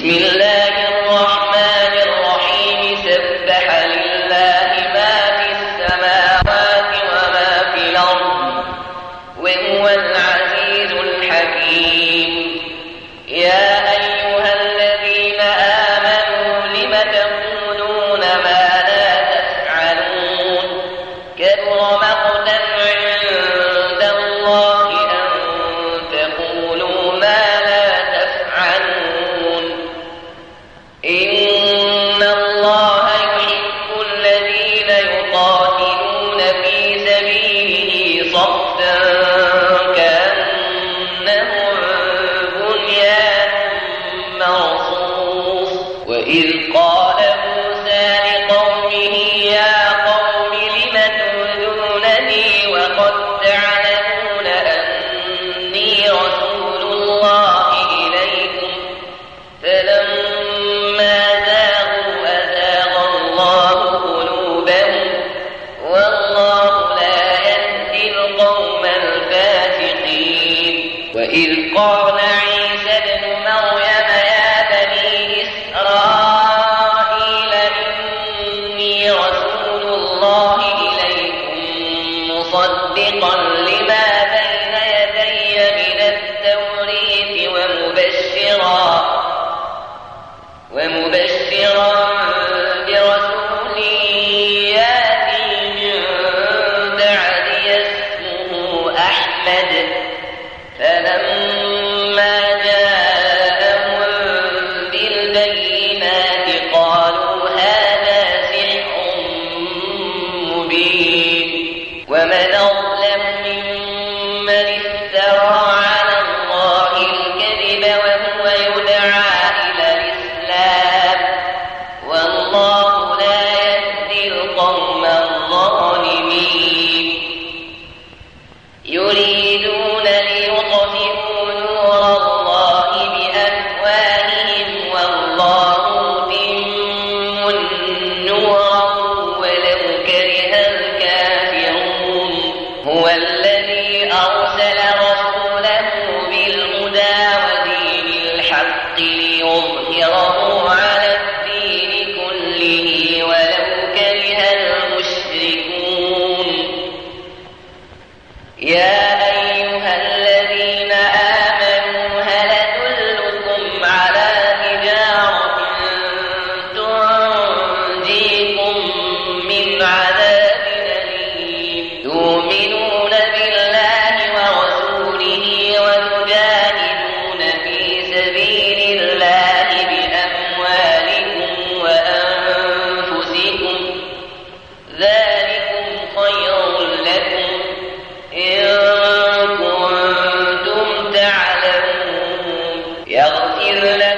بسم الله إذ قال موسى لقومه يا قوم لم تؤذونني وقد تعلمون أني رسول الله إليكم. فلما زاغوا أزاغ الله قلوبهم والله لا يهدي القوم الفاسقين. وإذ قال عيسى رسول الله إليكم مصدقا لما بين يدي من التوريث ومبشرا ومبشرا الله لا يهدي القوم الظالمين. يريدون ليطفئوا نور الله بأفواههم والله متم نوره ولو كره الكافرون هو الذي أرسل رسوله بالهدى ودين الحق ليظهره على يا إلا